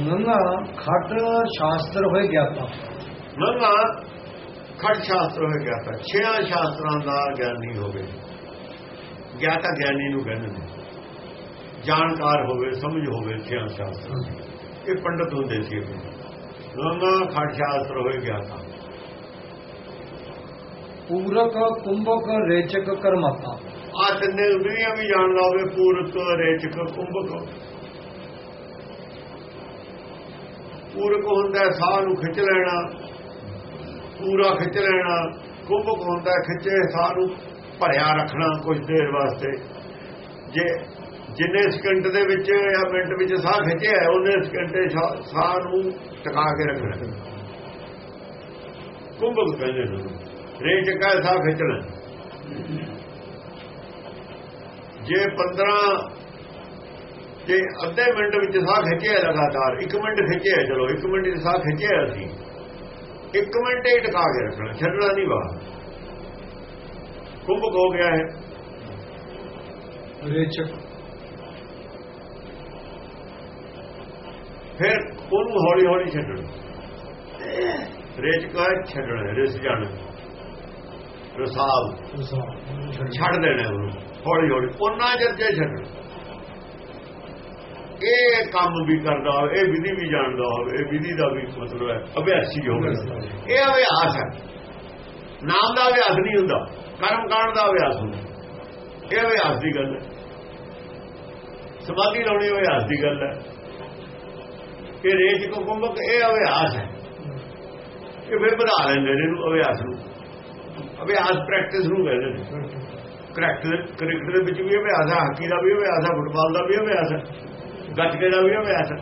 ਨੰਗਾ ਖਟ ਸ਼ਾਸਤਰ ਹੋਏ ਗਿਆਤਾ। ਮੰਗਾ ਖੜ ਸ਼ਾਸਤਰ ਹੋਏ ਗਿਆਤਾ। ਛਿਆ ਸ਼ਾਸਤਰਾਂ ਦਾ ਗਿਆਨੀ ਹੋਵੇ। ਗਿਆਤਾ ਗਿਆਨੀ ਨੂੰ ਕਹਿੰਦੇ ਨੇ। ਜਾਣਕਾਰ ਹੋਵੇ ਸਮਝ ਹੋਵੇ ਛਿਆ ਸ਼ਾਸਤਰਾਂ ਦੀ। ਇਹ ਪੰਡਤ ਹੁੰਦੇ ਸੀ ਮੰਗਾ ਖੜ ਸ਼ਾਸਤਰ ਹੋਏ ਗਿਆਤਾ। ਪੂਰਕ ਕੁੰਭਕ ਰੇਚਕ ਕਰਮਾਤਾ। ਆ ਤਿੰਨੇ ਦੁਨੀਆ ਵੀ ਜਾਣਦਾ ਹੋਵੇ ਪੂਰਕ ਰੇਚਕ ਕੁੰਭਕ। ਪੂਰਕ ਹੁੰਦਾ ਸਾਹ ਨੂੰ ਖਿੱਚ ਲੈਣਾ, ਪੂਰਾ ਖਿੱਚ ਲੈਣਾ, ਕੁੰਭਕ ਹੁੰਦਾ ਖਿੱਚੇ ਸਾਹ ਨੂੰ ਭਰਿਆ ਰੱਖਣਾ ਕੁਝ ਦੇਰ ਵਾਸਤੇ। ਜੇ ਜਿੰਨੇ ਸਕਿੰਟ ਦੇ ਵਿੱਚ ਜਾਂ ਮਿੰਟ ਵਿੱਚ ਸਾਹ ਖਿੱਚਿਆ ਉਹਨੇ ਸਕਿੰਟੇ ਸਾਹ ਨੂੰ ਟਿਕਾ ਕੇ ਰੱਖਣਾ। ਕੁੰਭਕ ਕਹਿੰਦੇ ਨੇ ਰੇਚਕ ਹੈ, ਸਾਹ ਖਿੱਚਣਾ। ਜੇ 15 ਜੇ ਅੱਧੇ ਮਿੰਟ ਵਿੱਚ ਸਾਹ ਖਿੱਚਿਆ ਲਗਾਤਾਰ 1 ਮਿੰਟ ਖਿੱਚਿਆ ਚਲੋ 1 ਮਿੰਟ ਵਿੱਚ ਸਾਹ ਖਿੱਚਿਆ ਅਸੀਂ 1 ਮਿੰਟ ਹੀ ਟਿਕਾ ਕੇ ਰੱਖਣਾ ਛੱਡਣਾ ਨਹੀਂ ਬਾਹਰ। ਕੁੰਭ ਹੋ ਗਿਆ ਹੈ ਰੇਚਕ। ਫਿਰ ਉਹਨੂੰ ਹੌਲੀ ਹੌਲੀ ਛੱਡਣਾ। ਰੇਚ ਕਾ ਛੱਡਣਾ ਰਿਸ ਜਾਣਾ। ਰਸਾਬ ਛੱਡ ਦੇਣਾ ਉਹਨੂੰ ਹੌਲੀ ਹੌਲੀ ਉਹਨਾਂ ਜਦ ਜੇ ਛੱਡਣਾ। ਇਹ ਕੰਮ ਵੀ ਕਰਦਾ ਹੋਵੇ ਇਹ ਵਿਧੀ ਵੀ ਜਾਣਦਾ ਹੋਵੇ ਇਹ ਵਿਧੀ ਦਾ ਵੀ ਮਤਲਬ ਹੈ ਅਭਿਆਸੀ ਹੋਵੇ ਇਹ ਅਭਿਆਸ ਹੈ। ਨਾਮ ਦਾ ਅਭਿਆਸ ਨਹੀਂ ਹੁੰਦਾ ਕਰਮ ਕਾਂਡ ਦਾ ਅਭਿਆਸ ਹੁੰਦਾ। ਇਹ ਅਭਿਆਸ ਦੀ ਗੱਲ ਹੈ। ਸਮਾਧੀ ਲਾਉਣੀ ਅਭਿਆਸ ਦੀ ਗੱਲ ਹੈ। ਇਹ ਰੇਜ ਕੋ ਕੁੰਭਕ ਇਹ ਅਭਿਆਸ ਹੈ। ਇਹ ਫਿਰ ਵਧਾ ਲੈਂਦੇ ਨੇ ਇਹਨੂੰ ਅਭਿਆਸ ਨੂੰ। ਅਭਿਆਸ ਪ੍ਰੈਕਟਿਸ ਨੂੰ ਕਹਿੰਦੇ ਨੇ। ਕਰੈਕਟਰ ਕ੍ਰਿਕਟ ਦੇ ਵਿੱਚ ਵੀ ਅਭਿਆਸ ਹੈ ਹਾਕੀ ਦਾ ਵੀ ਅਭਿਆਸ ਹੈ ਫੁੱਟਬਾਲ ਦਾ ਵੀ ਅਭਿਆਸ ਹੈ। ਗੱਤਕੇ ਦਾ ਵੀ ਅਭਿਆਸ।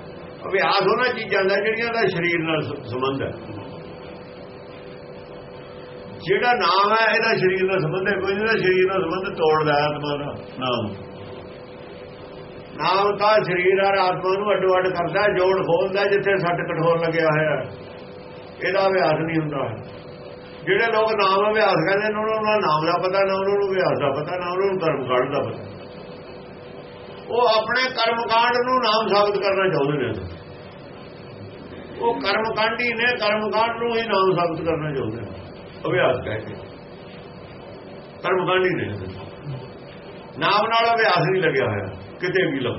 ਅਭਿਆਸ ਉਹਨਾਂ ਚੀਜ਼ਾਂ ਦਾ ਜਿਹੜੀਆਂ ਦਾ ਸਰੀਰ ਨਾਲ ਸੰਬੰਧ ਹੈ। ਜਿਹੜਾ ਨਾਮ ਹੈ, ਇਹਦਾ ਸਰੀਰ ਨਾਲ ਸੰਬੰਧ ਹੈ, ਕੋਈ ਨਹੀਂ ਸਰੀਰ ਨਾਲ ਸੰਬੰਧ ਤੋੜਦਾ ਆਤਮਾ ਦਾ, ਨਾਮ। ਨਾਮ ਦਾ ਸਰੀਰ ਔਰ ਆਤਮਾ ਨੂੰ ਅੱਡੋ ਅੱਡ ਕਰਦਾ ਜੋੜ ਖੋਲਦਾ ਜਿੱਥੇ ਸੱਟ ਕਠੋਰ ਲੱਗਿਆ ਹੋਇਆ ਇਹਦਾ ਅਭਿਆਸ ਨਹੀਂ ਹੁੰਦਾ। ਜਿਹੜੇ ਲੋਕ ਨਾਮ ਅਭਿਆਸ ਕਹਿੰਦੇ ਨੇ, ਉਹਨਾਂ ਨੂੰ ਨਾਮ ਦਾ ਪਤਾ, ਨਾ ਉਹਨਾਂ ਨੂੰ ਅਭਿਆਸ ਦਾ ਪਤਾ, ਨਾ ਉਹਨਾਂ ਨੂੰ ਧਰਮ ਕਾਂਡ ਦਾ ਪਤਾ। ਉਹ ਆਪਣੇ ਕਰਮ ਕਾਂਡ ਨੂੰ ਨਾਮ ਸਾਬਤ ਕਰਨਾ ਚਾਹੁੰਦੇ ਨੇ। ਉਹ ਕਰਮ ਕਾਂਡੀ ਨੇ ਕਰਮ ਕਾਂਡ ਨੂੰ ਹੀ ਨਾਮ ਸਾਬਤ ਕਰਨਾ ਚਾਹੁੰਦੇ ਨੇ। ਅਭਿਆਸ ਕਹਿ ਕੇ। ਕਰਮ ਕਾਂਡੀ ਨੇ। ਨਾਮ ਨਾਲ ਅਭਿਆਸ ਨਹੀਂ ਲੱਗਿਆ ਹੋਇਆ, ਕਿਤੇ ਵੀ ਲੱਗ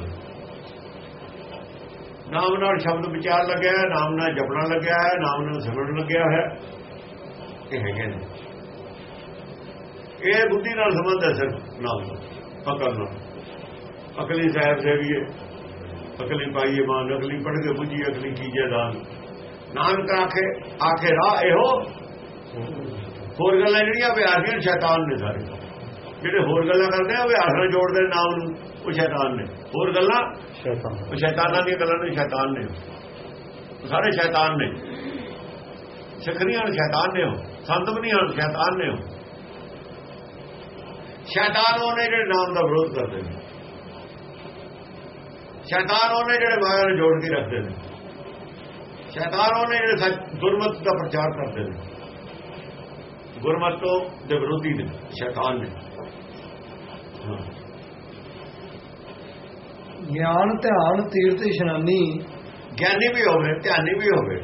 ਨਾਮ ਨਾਲ ਸ਼ਬਦ ਵਿਚਾਰ ਲੱਗਿਆ ਹੈ, ਨਾਮ ਨਾਲ ਜਪਣਾ ਲੱਗਿਆ ਹੈ, ਨਾਮ ਨਾਲ ਸਿਮਰਨ ਲੱਗਿਆ ਹੈ। ਇਹ ਹੈਗੇ ਨੇ। ਇਹ ਬੁੱਧੀ ਨਾਲ ਸੰਬੰਧ ਹੈ ਸਿਰਫ ਨਾਮ ਦਾ ਅਕਲ ਨਾਲ। ਅਕਲੀ ਸਾਹਿਬ ਸੇਵੀਏ ਅਕਲੀ ਪਾਈਏ ਮਾਨ ਅਕਲੀ ਪੜ ਕੇ ਬੁੱਝੀ ਅਕਲੀ ਕੀਜੇ ਦਾਨ। ਨਾਨਕ ਆਖੇ ਆਖੇ ਰਾਹ ਇਹੋ। ਹੋਰ ਗੱਲਾਂ ਜਿਹੜੀਆਂ ਵਿਆਸੀਆਂ ਸ਼ੈਤਾਨ ਨੇ ਸਾਰੇ। ਜਿਹੜੇ ਹੋਰ ਗੱਲਾਂ ਕਰਦੇ ਆ ਵਿਆਸ ਨਾਲ ਜੋੜਦੇ ਨਾਮ ਨੂੰ ਉਹ ਸ਼ੈਤਾਨ ਨੇ। ਹੋਰ ਗੱਲਾਂ? ਸ਼ੈਤਾਨ। ਉਹ ਸ਼ੈਤਾਨਾਂ ਦੀਆਂ ਗੱਲਾਂ ਨੇ ਸ਼ੈਤਾਨ ਨੇ। ਸਾਰੇ ਸ਼ੈਤਾਨ ਨੇ। ਸਿੱਖਣੀਆਂ ਸ਼ੈਤਾਨ ਨੇ ਸੰਤ ਵੀ ਨਹੀਂ ਹਨ ਸ਼ੈਤਾਨ ਨੇ ਸ਼ੈਤਾਨ ਉਹਨੇ ਜਿਹੜੇ ਨਾਮ ਦਾ ਵਿਰੋਧ ਕਰਦੇ ਨੇ। ਸ਼ੈਤਾਨ ਉਹਨੇ ਜਿਹੜੇ ਮਾਇਆ ਨੂੰ ਜੋੜ ਕੇ ਰੱਖਦੇ ਨੇ। ਸ਼ੈਤਾਨ ਉਹਨੇ ਜਿਹੜੇ ਗੁਰਮਤ ਦਾ ਪ੍ਰਚਾਰ ਕਰਦੇ ਨੇ। ਗੁਰਮਤੋਂ ਦੇ ਵਿਰੋਧੀ ਨੇ ਸ਼ੈਤਾਨ ਨੇ। ਗਿਆਨ ਧਿਆਨ ਤੀਰਥ ਇਸ਼ਨਾਨੀ। ਗਿਆਨੀ ਵੀ ਹੋਵੇ ਧਿਆਨੀ ਵੀ ਹੋਵੇ।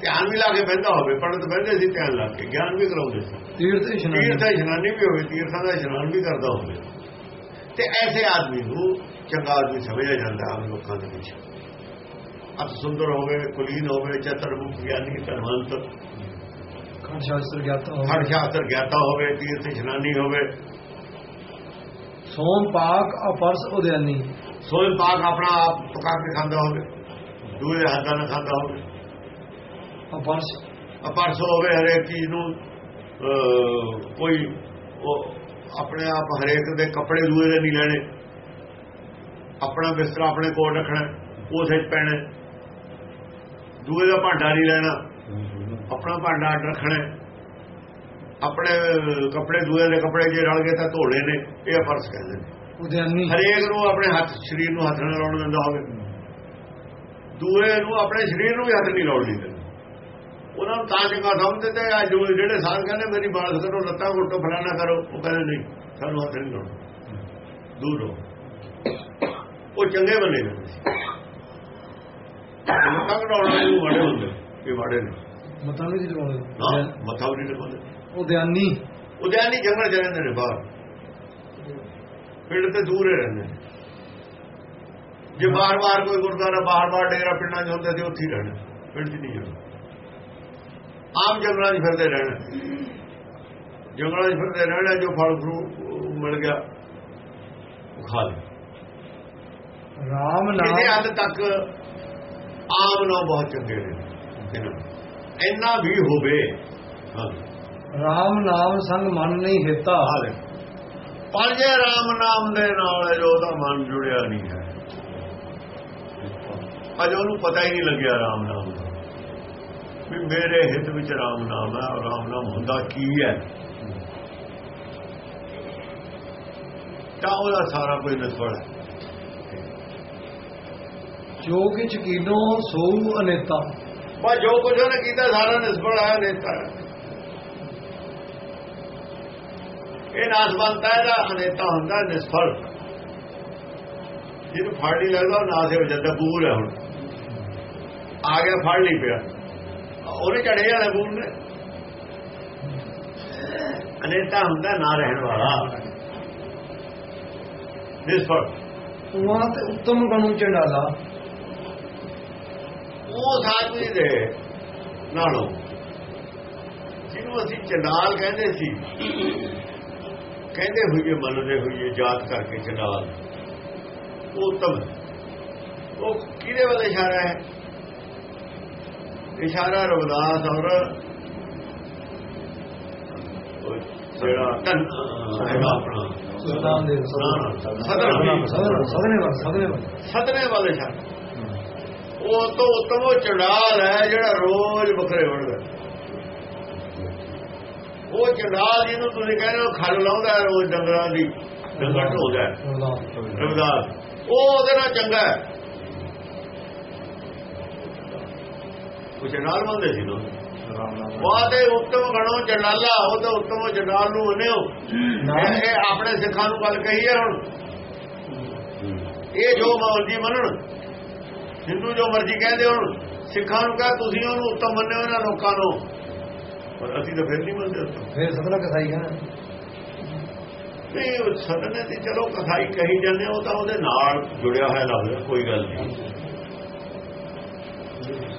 ਧਿਆਨ ਵੀ ਲਾ ਕੇ ਬਹਿੰਦਾ ਹੋਵੇ ਪੰਡਤ ਬਹਿੰਦੇ ਸੀ ਧਿਆਨ ਲਾ ਕੇ ਗਿਆਨ ਵੀ ਕਰਾਉਂਦੇ ਸੀ। ਤੀਰਥ ਇਸ਼ਨਾਨੀ। ਤੀਰਥ ਇਸ਼ਨਾਨੀ ਵੀ ਹੋਵੇ ਤੀਰਥਾਂ ਦਾ ਇਸ਼ਨਾਨ ਵੀ ਕਰਦਾ ਹੋਵੇ। ਤੇ ਐਸੇ ਆਦਮੀ ਨੂੰ ਚੰਗਾ ਆਦਮੀ ਸਮਝਿਆ ਜਾਂਦਾ ਆਮ ਲੋਕਾਂ ਦੇ ਵਿੱਚ। ਅਤ ਸੁੰਦਰ ਹੋਵੇ ਕੁਲੀਨ ਹੋਵੇ ਚਤਰਮੁਖ ਗਿਆਨੀ ਧਰਮੰਤ। ਖੰਡ ਸ਼ਾਸਤਰ ਗਿਆਤਾ ਹਰ ਹੋਵੇ ਸ਼ਾਸਤਰ ਗਿਆਤਾ ਹੋਵੇ ਤੀਰਥ ਇਸ਼ਨਾਨੀ ਹੋਵੇ। ਸੋਮ ਪਾਕ ਅਪਰਸ ਉਦਿਆਨੀ ਸੋਏ ਪਾਕ ਆਪਣਾ ਆਪ ਪਕਾ ਕੇ ਖਾਂਦਾ ਹੋਵੇ ਦੂਏ ਦੇ ਹੱਥਾਂ ਨਾਲ ਖਾਂਦਾ ਹੋਵੇ। ਅਪਰਸ ਅਪਰਸ ਹੋਵੇ ਹਰੇਕ ਚੀਜ਼ ਨੂੰ ਕੋਈ ਉਹ ਆਪਣੇ ਆਪ ਹਰੇਕ ਦੇ ਕੱਪੜੇ ਦੂਏ ਦੇ ਨਹੀਂ ਲੈਣੇ। ਆਪਣਾ ਬਿਸਤਰਾ ਆਪਣੇ ਕੋਲ ਰੱਖਣਾ ਉਸੇ 'ਚ ਪੈਣਾ। ਦੂਏ ਦਾ ਭਾਂਡਾ ਨਹੀਂ ਲੈਣਾ ਆਪਣਾ ਭਾਂਡਾ ਅੱਡ ਰੱਖਣਾ। ਆਪਣੇ ਕੱਪੜੇ ਦੂਏ ਦੇ ਕੱਪੜੇ ਜੇ ਰਲ ਗਏ ਤਾਂ ਧੋਣੇ ਨੇ ਇਹ ਫਰਜ਼ ਕਹਿੰਦੇ ਨੇ। ਉਦਿਆਨੀ ਹਰੇਕ ਨੂੰ ਆਪਣੇ ਹੱਥ ਸਰੀਰ ਨੂੰ ਹੱਥ ਨਾਲ ਲਾਉਣ ਦਿੰਦਾ ਹੋਵੇ। ਦੂਏ ਨੂੰ ਆਪਣੇ ਸਰੀਰ ਨੂੰ ਵੀ ਹੱਥ ਨਹੀਂ ਲਾਉਣ ਦਿੰਦੇ। ਉਹਨਾਂ ਨੂੰ ਤਾਂ ਚੰਗਾ ਸਮਝਦੇ ਤੇ ਆ ਜੋ ਜਿਹੜੇ ਸਾਧ ਕਹਿੰਦੇ ਮੇਰੀ ਬਾਲ ਕਰੋ ਲੱਤਾਂ ਘੁੱਟੋ ਫਲਾਣਾ ਕਰੋ ਉਹ ਕਹਿੰਦੇ ਨਹੀਂ ਸਾਨੂੰ ਹੱਥ ਨਹੀਂ ਲਾਉਣਾ ਦੂਰ ਹੋ ਉਹ ਚੰਗੇ ਬਣੇ ਨੇ। ਮੱਥਾ ਘਟਾਉਣਾ ਇਹ ਮਾੜੇ ਹੁੰਦੇ ਇਹ ਮਾੜੇ ਨੇ। ਮਤਾਂ ਵੀ ਨਾ ਜਵਾਉਂਦੇ ਮੱਥਾ ਵੀ ਨਹੀਂ ਲਗਾਉਂਦੇ ਉਹ ਦਿਆਨੀ। ਉਦਿਆਨੀ ਜੰਗਲ ਚ ਰਹਿੰਦੇ ਨੇ ਬਾਹਰ। ਪਿੰਡ ਤੇ ਦੂਰ ਰਹਿੰਦੇ ਨੇ। ਜੇ ਬਾਰ-ਬਾਰ ਕੋਈ ਗੁਰਦੁਆਰਾ ਬਾਰ-ਬਾਰ ਡੇਰਾ ਪਿੰਡਾਂ 'ਚ ਹੁੰਦੇ ਤੇ ਉੱਥੇ ਰਹਿਣਾ। ਪਿੰਡ 'ਚ ਨਹੀਂ ਜਾਣਾ। ਆਮ ਜੰਗਲਾਂ 'ਚ ਫਿਰਦੇ ਰਹਿਣਾ। ਜੰਗਲਾਂ 'ਚ ਫਿਰਦੇ ਰਹਿਣਾ ਜੋ ਫਲ ਫਰੂ ਮਿਲ ਗਿਆ ਉਹ ਖਾ ਲਿਆ ਰਾਮ ਕਿਸੇ ਨਾਮ ਹੱਦ ਤੱਕ ਆਮ ਨਾ ਬਹੁਤ ਚੰਗੇ ਨੇ। ਇੰਨਾ ਵੀ ਹੋਵੇ ਰਾਮ ਨਾਮ ਸੰਗ ਮਨ ਨਹੀਂ ਹਿੱਤਾ। ਆ ਲੈ ਪਰ ਜੇ ਰਾਮ ਨਾਮ ਦੇ ਨਾਲ ਜੋ ਉਹਦਾ ਮਨ ਜੁੜਿਆ ਨਹੀਂ ਹੈ। ਅਜ ਉਹਨੂੰ ਪਤਾ ਹੀ ਨਹੀਂ ਲੱਗਿਆ ਰਾਮ ਨਾਮ ਦਾ। ਵੀ ਮੇਰੇ ਹਿੱਤ ਵਿੱਚ ਰਾਮ ਨਾਮ ਹੈ ਔਰ ਰਾਮ ਨਾਮ ਹੁੰਦਾ ਕੀ ਹੈ? ਤਾਂ ਉਹਦਾ ਸਾਰਾ ਕੋਈ ਨਿਸਬੜ ਹੈ। ਜੋ ਕਿਛ ਕੀਨੋ ਸੋ ਅਨੇਤਾ। ਬਸ ਜੋ ਕੁਝ ਉਹਨੇ ਕੀਤਾ ਸਾਰਾ ਨਿਸਬੜ ਹੈ ਨੇਤਾ ਹੈ। ਇਹ ਨਾਸਵੰਤਾ ਇਹਦਾ ਅਨੇਤਾ ਹੁੰਦਾ ਨਿਸਫਲ ਜਿਹਨੂੰ ਫੜ ਨਹੀਂ ਲੱਗਦਾ ਉਹ ਨਾਸ ਹੋ ਜਾਂਦਾ ਬੂਰ ਹੈ ਹੁਣ। ਆ ਗਿਆ ਫੜ ਨਹੀਂ ਪਿਆ। ਉਹਨੇ ਚੜੇ ਵਾਲਾ ਬੂਰ ਨੇ। ਅਨੇਤਾ ਹੁੰਦਾ ਨਾ ਰਹਿਣ ਵਾਲਾ। ਨਿਸਫਲ ਉਹਾਂ ਤੇ ਉੱਤਮ ਗਣੂ ਚੰਡਾਲਾ ਉਹ ਸਾਧੂ ਦੇ ਨਾਲੋਂ ਜਿਹਨੂੰ ਅਸੀਂ ਚੰਡਾਲ ਕਹਿੰਦੇ ਸੀ ਕਹਿੰਦੇ ਹੋਈਏ ਮੰਨਦੇ ਹੋਈਏ ਜਾਤ ਕਰਕੇ ਚੰਡਾਲ ਉਹ ਉੱਤਮ ਹੈ। ਉਹ ਕਿਹਦੇ ਵੱਲ ਇਸ਼ਾਰਾ ਹੈ? ਇਸ਼ਾਰਾ ਰਵਿਦਾਸ ਔਰ ਜਿਹੜਾ ਧੰਨ ਹੈਗਾ ਆਪਣਾ। ਸਦਨੇ। ਵਾਲ ਸਦਨੇ। ਵਾਲ ਸਦਨੇ ਵਾਲੇ ਇਸ਼ਾਰਾ। ਉਹ ਤੋਂ ਉੱਤਮ ਉਹ ਚੰਡਾਲ ਹੈ ਜਿਹੜਾ ਰੋਜ਼ ਬੱਕਰੇ ਵੜਦਾ ਉਹ ਚੰਡਾਲ ਜਿਹਨੂੰ ਤੁਸੀਂ ਕਹਿੰਦੇ ਹੋ ਖਲ ਲਾਉਂਦਾ ਹੈ ਰੋਜ਼ ਡੰਗਰਾਂ ਦੀ। ਡੰਗਰ ਢੋਦਾ ਰਵਿਦਾਸ ਉਹ ਉਹਦੇ ਨਾਲ ਚੰਗਾ ਹੈ। ਉਹ ਚੰਡਾਲ ਮੰਨਦੇ ਸੀ ਨਾ। ਵਾਦੇ ਉੱਤਮ ਗਣੋ ਚੰਡਾਲਾ ਉਹ ਤਾਂ ਉੱਤਮ ਚੰਡਾਲ ਨੂੰ ਮੰਨਿਓ। ਇਹ ਆਪਣੇ ਸਿੱਖਾਂ ਨੂੰ ਗੱਲ ਕਹੀ ਹੈ ਹੁਣ। ਇਹ ਜੋ ਮਰਜ਼ੀ ਮੰਨਣ। ਹਿੰਦੂ ਜੋ ਮਰਜ਼ੀ ਕਹਿੰਦੇ ਹੁਣ ਸਿੱਖਾਂ ਨੂੰ ਕਹ ਤੁਸੀਂ ਉਹਨੂੰ ਉੱਤਮ ਮੰਨਿਓ ਇਹਨਾਂ ਲੋਕਾਂ ਨੂੰ। ਪਰ ਅਸੀਂ ਤਾਂ ਫਿਰ ਨਹੀਂ ਮੰਨਦੇ ਉੱਤਮ। ਫਿਰ ਸਦਨਾ ਕਸਾਈ ਕਹਿੰਦਾ ਨਹੀਂ ਉਹ ਸਦਨੇ ਤੇ ਚਲੋ ਕਥਾਈ ਕਹੀ ਜਾਂਦੇ ਉਹ ਤਾਂ ਉਹਦੇ ਨਾਲ ਜੁੜਿਆ ਹੋਇਆ ਲੱਗਦਾ ਕੋਈ ਗੱਲ ਨਹੀਂ।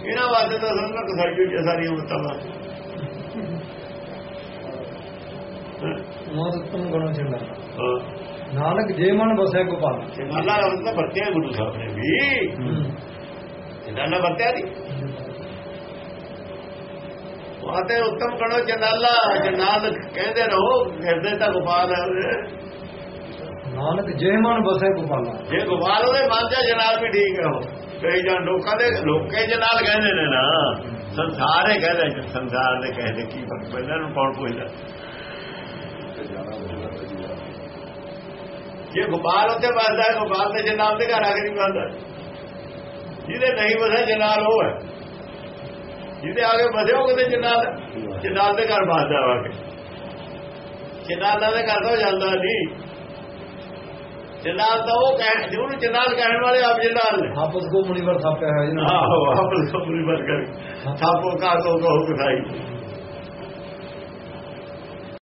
ਇਹਨਾਂ ਵਾਸਤੇ ਤਾਂ ਸਦਨਾ ਹੋਈ ਹੈ ਸਾਰੀਆਂ ਉਮਤਾਂ ਵਾਸਤੇ। ਤੇ ਉੱਤਮ ਗਣੂ ਹਾਂ। ਨਾਨਕ ਜੇ ਮਨ ਬਸੈ ਗੋਪਾਲ ਚੰਗਾਲਾ ਰੰਗ ਤਾਂ ਵਰਤਿਆ ਗੁਰੂ ਸਾਹਿਬ ਨੇ ਵੀ। ਚੰਗਾਲਾ ਵਰਤਿਆ ਨਹੀਂ ਵਾਤੇ ਉੱਤਮ ਕਣੋ ਚੰਗਾਲਾ ਜਨਾਲ ਕਹਿੰਦੇ ਰਹੋ ਹਿਰਦੇ ਤਾਂ ਗੋਪਾਲ। ਨਾਨਕ ਜੇ ਮਨ ਬਸੈ ਗੋਪਾਲਾ। ਜੇ ਗੋਪਾਲ ਉਹਦੇ ਮਨ ਚ ਜਨਾਲ ਵੀ ਠੀਕ ਹੈ ਕਈ ਜਾਂ ਲੋਕਾਂ ਦੇ ਲੋਕੇ ਜਨਾਲ ਕਹਿੰਦੇ ਨੇ ਨਾ ਸੰਸਾਰ ਹੀ ਕਹਿੰਦੇ ਸੰਸਾਰ ਦੇ ਕਹਿੰਦੇ ਕੀ ਫ਼ਰਕ ਪੈਂਦਾ ਨੂੰ ਕੌਣ ਪੁੱਛਦਾ? ਜੇ ਗੋਪਾਲ ਉੱਤੇ ਵੱਸਦਾ ਹੈ ਗੋਪਾਲ ਦੇ ਜਨਾਲ ਦੇ ਘਰ ਆ ਕੇ ਨਹੀਂ ਵੱਸਦਾ। ਜਿਹਦੇ ਨਹੀਂ ਵਸਿਆ ਜਨਾਲ ਉਹ ਹੈ। ਜਿਹਦੇ ਆਗੇ ਵਸੇ ਉਹ ਕਿਤੇ ਜਨਾਲ ਹੈ। ਜਨਾਲ ਦੇ ਘਰ ਵੱਸਦਾ ਵਾ ਕੇ ਜਨਾਲਾਂ ਦੇ ਘਰ ਤੋਂ ਜਾਂਦਾ ਨਹੀਂ ਜਨਾਲ ਤਾਂ ਉਹ ਕਹਿ ਜਿਹਨੂੰ ਜਨਾਲ ਕਹਿਣ ਵਾਲੇ ਆਪ ਜਨਾਲ ਨੇ। ਆਪਸ ਕੋ ਮੁਨੀਵਰ ਥਾਪਿਆ ਹੈ ਜੀ। ਆਹੋ ਆਪਸ ਕਬੂਲੀ ਬਰ ਕਰ। ਸਾਪੋ ਕਾ ਕੋ ਕਹੋ ਕਥਾਈ